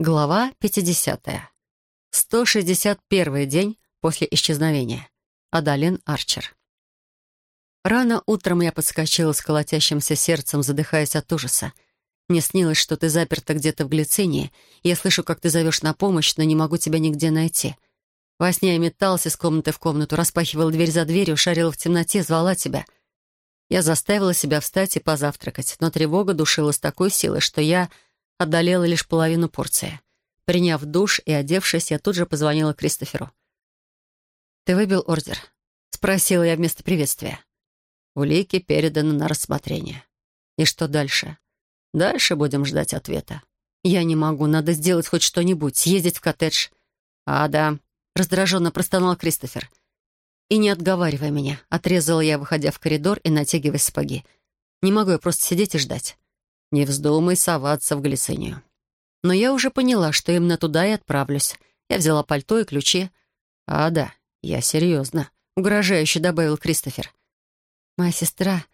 Глава 50. 161 день после исчезновения. Адалин Арчер. Рано утром я подскочила с колотящимся сердцем, задыхаясь от ужаса. Мне снилось, что ты заперта где-то в глицинии. Я слышу, как ты зовешь на помощь, но не могу тебя нигде найти. Во сне я металась из комнаты в комнату, распахивала дверь за дверью, шарила в темноте, звала тебя. Я заставила себя встать и позавтракать, но тревога душила с такой силой, что я одолела лишь половину порции. Приняв душ и одевшись, я тут же позвонила Кристоферу. «Ты выбил ордер?» — спросила я вместо приветствия. Улики переданы на рассмотрение. И что дальше? Дальше будем ждать ответа. Я не могу, надо сделать хоть что-нибудь, съездить в коттедж. А, да, раздраженно простонал Кристофер. И не отговаривай меня, отрезала я, выходя в коридор и натягивая сапоги. Не могу я просто сидеть и ждать. Не вздумай соваться в глицинию. Но я уже поняла, что именно туда и отправлюсь. Я взяла пальто и ключи. «А, да, я серьезно», — угрожающе добавил Кристофер. «Моя сестра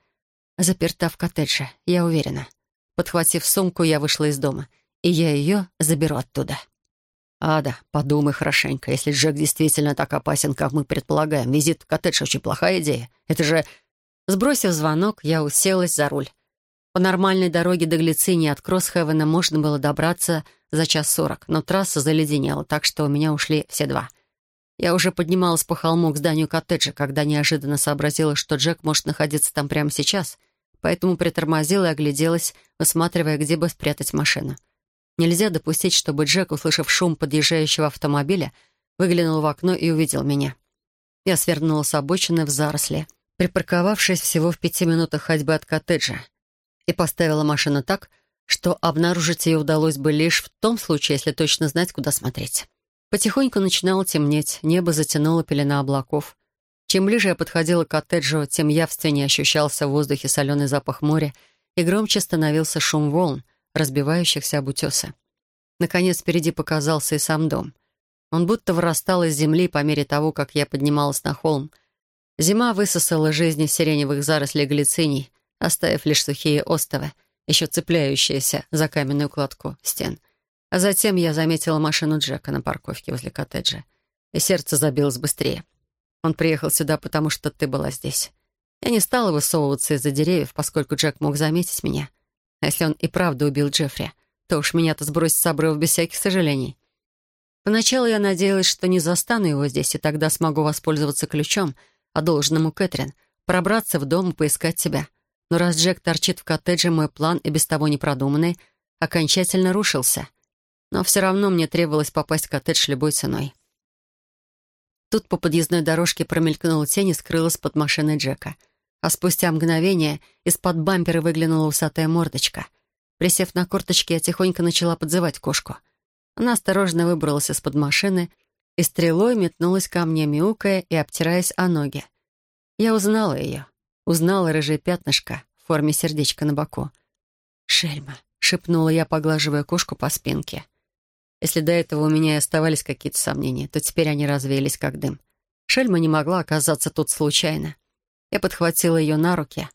заперта в коттедже, я уверена». Подхватив сумку, я вышла из дома, и я ее заберу оттуда. «Ада, подумай хорошенько, если Джек действительно так опасен, как мы предполагаем, визит в коттедж очень плохая идея. Это же...» Сбросив звонок, я уселась за руль. По нормальной дороге до Глицинии от Кроссхевена можно было добраться за час сорок, но трасса заледенела, так что у меня ушли все два. Я уже поднималась по холму к зданию коттеджа, когда неожиданно сообразила, что Джек может находиться там прямо сейчас, поэтому притормозила и огляделась, высматривая, где бы спрятать машину. Нельзя допустить, чтобы Джек, услышав шум подъезжающего автомобиля, выглянул в окно и увидел меня. Я свернула с обочины в заросли, припарковавшись всего в пяти минутах ходьбы от коттеджа и поставила машину так, что обнаружить ее удалось бы лишь в том случае, если точно знать, куда смотреть. Потихоньку начинало темнеть, небо затянуло пелена облаков. Чем ближе я подходила к коттеджу, тем явственнее ощущался в воздухе соленый запах моря и громче становился шум волн, разбивающихся об утесы. Наконец впереди показался и сам дом. Он будто вырастал из земли по мере того, как я поднималась на холм. Зима высосала жизни сиреневых зарослей глициний, оставив лишь сухие остовы, еще цепляющиеся за каменную кладку стен. А затем я заметила машину Джека на парковке возле коттеджа, и сердце забилось быстрее. Он приехал сюда, потому что ты была здесь. Я не стала высовываться из-за деревьев, поскольку Джек мог заметить меня. А если он и правда убил Джеффри, то уж меня-то сбросит с обрыва без всяких сожалений. Поначалу я надеялась, что не застану его здесь, и тогда смогу воспользоваться ключом, одолженному Кэтрин, пробраться в дом и поискать тебя. Но раз Джек торчит в коттедже, мой план, и без того непродуманный, окончательно рушился. Но все равно мне требовалось попасть в коттедж любой ценой. Тут по подъездной дорожке промелькнула тень и скрылась под машиной Джека. А спустя мгновение из-под бампера выглянула усатая мордочка. Присев на корточки, я тихонько начала подзывать кошку. Она осторожно выбралась из-под машины и стрелой метнулась ко мне, мяукая и обтираясь о ноги. Я узнала ее. Узнала рыжее пятнышко в форме сердечка на боку. «Шельма», — шепнула я, поглаживая кошку по спинке. Если до этого у меня и оставались какие-то сомнения, то теперь они развеялись как дым. Шельма не могла оказаться тут случайно. Я подхватила ее на руки,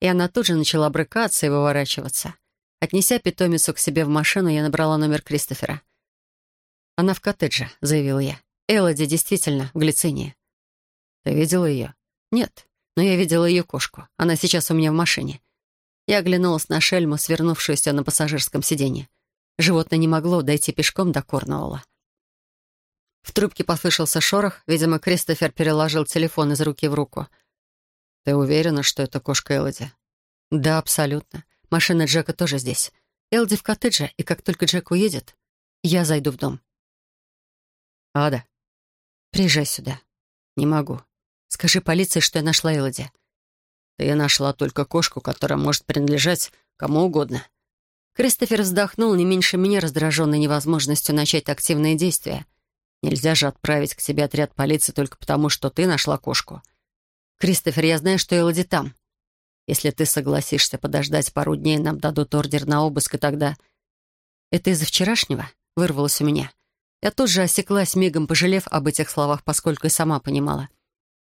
и она тут же начала брыкаться и выворачиваться. Отнеся питомицу к себе в машину, я набрала номер Кристофера. «Она в коттедже», — заявила я. «Элоди действительно в глицинии». «Ты видела ее?» «Нет но я видела ее кошку. Она сейчас у меня в машине. Я оглянулась на шельму, свернувшуюся на пассажирском сиденье. Животное не могло дойти пешком до Корнуолла. В трубке послышался шорох. Видимо, Кристофер переложил телефон из руки в руку. «Ты уверена, что это кошка Элоди?» «Да, абсолютно. Машина Джека тоже здесь. Элоди в коттедже, и как только Джек уедет, я зайду в дом». «Ада». «Приезжай сюда». «Не могу. Скажи полиции, что я нашла Элоди». «Ты нашла только кошку, которая может принадлежать кому угодно». Кристофер вздохнул не меньше меня, раздраженный невозможностью начать активные действия. «Нельзя же отправить к тебе отряд полиции только потому, что ты нашла кошку». «Кристофер, я знаю, что Элоди там. Если ты согласишься подождать пару дней, нам дадут ордер на обыск, и тогда...» «Это из-за вчерашнего?» — вырвалось у меня. Я тут же осеклась, мигом пожалев об этих словах, поскольку и сама понимала.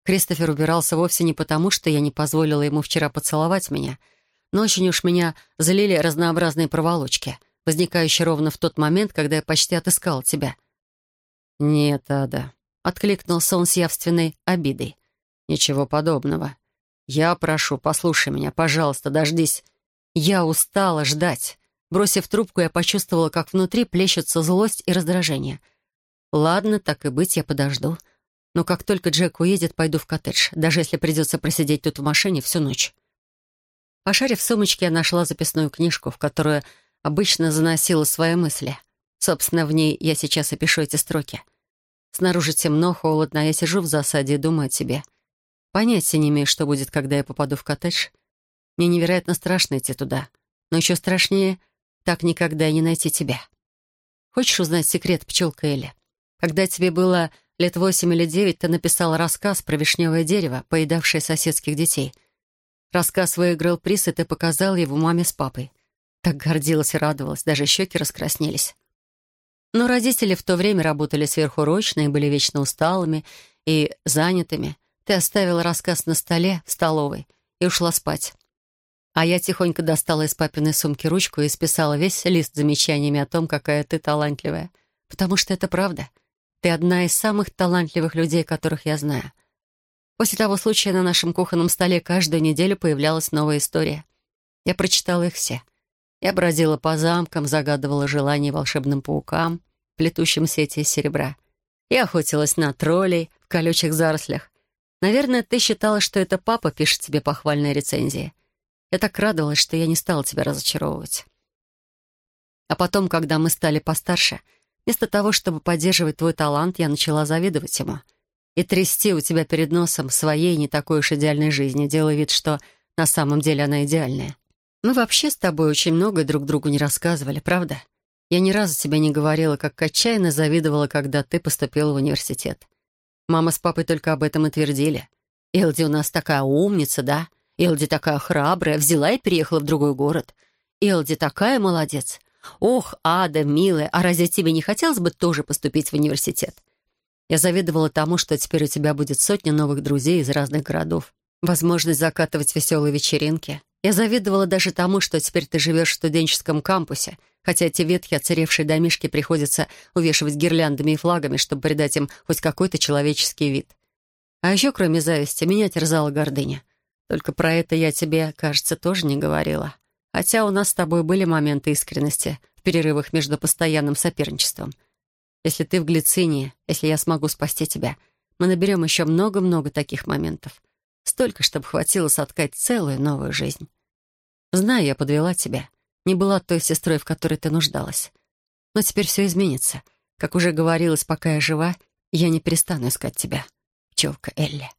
Кристофер убирался вовсе не потому, что я не позволила ему вчера поцеловать меня, но очень уж меня залили разнообразные проволочки. возникающий ровно в тот момент, когда я почти отыскал тебя. «Нет, Ада», — откликнулся он с явственной обидой. «Ничего подобного. Я прошу, послушай меня, пожалуйста, дождись. Я устала ждать. Бросив трубку, я почувствовала, как внутри плещется злость и раздражение. Ладно, так и быть, я подожду. Но как только Джек уедет, пойду в коттедж, даже если придется просидеть тут в машине всю ночь. Пошарив в сумочке, я нашла записную книжку, в которую обычно заносила свои мысли. Собственно, в ней я сейчас и пишу эти строки. Снаружи темно, холодно, а я сижу в засаде и думаю о тебе. Понятия не имею, что будет, когда я попаду в коттедж. Мне невероятно страшно идти туда. Но еще страшнее так никогда и не найти тебя. Хочешь узнать секрет, пчелка Элли? Когда тебе было лет восемь или девять, ты написал рассказ про вишневое дерево, поедавшее соседских детей. Рассказ выиграл приз, и ты показал его маме с папой. Так гордилась и радовалась, даже щеки раскраснелись. Но родители в то время работали сверхурочно и были вечно усталыми и занятыми. Ты оставила рассказ на столе в столовой и ушла спать. А я тихонько достала из папиной сумки ручку и списала весь лист замечаниями о том, какая ты талантливая. Потому что это правда. Ты одна из самых талантливых людей, которых я знаю. После того случая на нашем кухонном столе каждую неделю появлялась новая история. Я прочитала их все. Я бродила по замкам, загадывала желания волшебным паукам, плетущим сети из серебра. Я охотилась на троллей в колючих зарослях. Наверное, ты считала, что это папа пишет тебе похвальные рецензии. Я так радовалась, что я не стала тебя разочаровывать. А потом, когда мы стали постарше, вместо того, чтобы поддерживать твой талант, я начала завидовать ему. И трясти у тебя перед носом своей не такой уж идеальной жизни, делая вид, что на самом деле она идеальная. Мы вообще с тобой очень многое друг другу не рассказывали, правда? Я ни разу тебе не говорила, как отчаянно завидовала, когда ты поступила в университет. Мама с папой только об этом и твердили. «Элди у нас такая умница, да? Элди такая храбрая, взяла и переехала в другой город. Элди такая молодец. Ох, Ада, милая, а разве тебе не хотелось бы тоже поступить в университет?» Я завидовала тому, что теперь у тебя будет сотня новых друзей из разных городов. Возможность закатывать веселые вечеринки, я завидовала даже тому, что теперь ты живешь в студенческом кампусе, хотя эти ветхие оцаревшие домишки приходится увешивать гирляндами и флагами, чтобы придать им хоть какой-то человеческий вид. А еще, кроме зависти, меня терзала гордыня. Только про это я тебе, кажется, тоже не говорила. Хотя у нас с тобой были моменты искренности в перерывах между постоянным соперничеством. Если ты в глицинии, если я смогу спасти тебя, мы наберем еще много-много таких моментов. Столько, чтобы хватило соткать целую новую жизнь. Знаю, я подвела тебя. Не была той сестрой, в которой ты нуждалась. Но теперь все изменится. Как уже говорилось, пока я жива, я не перестану искать тебя, пчелка Элли.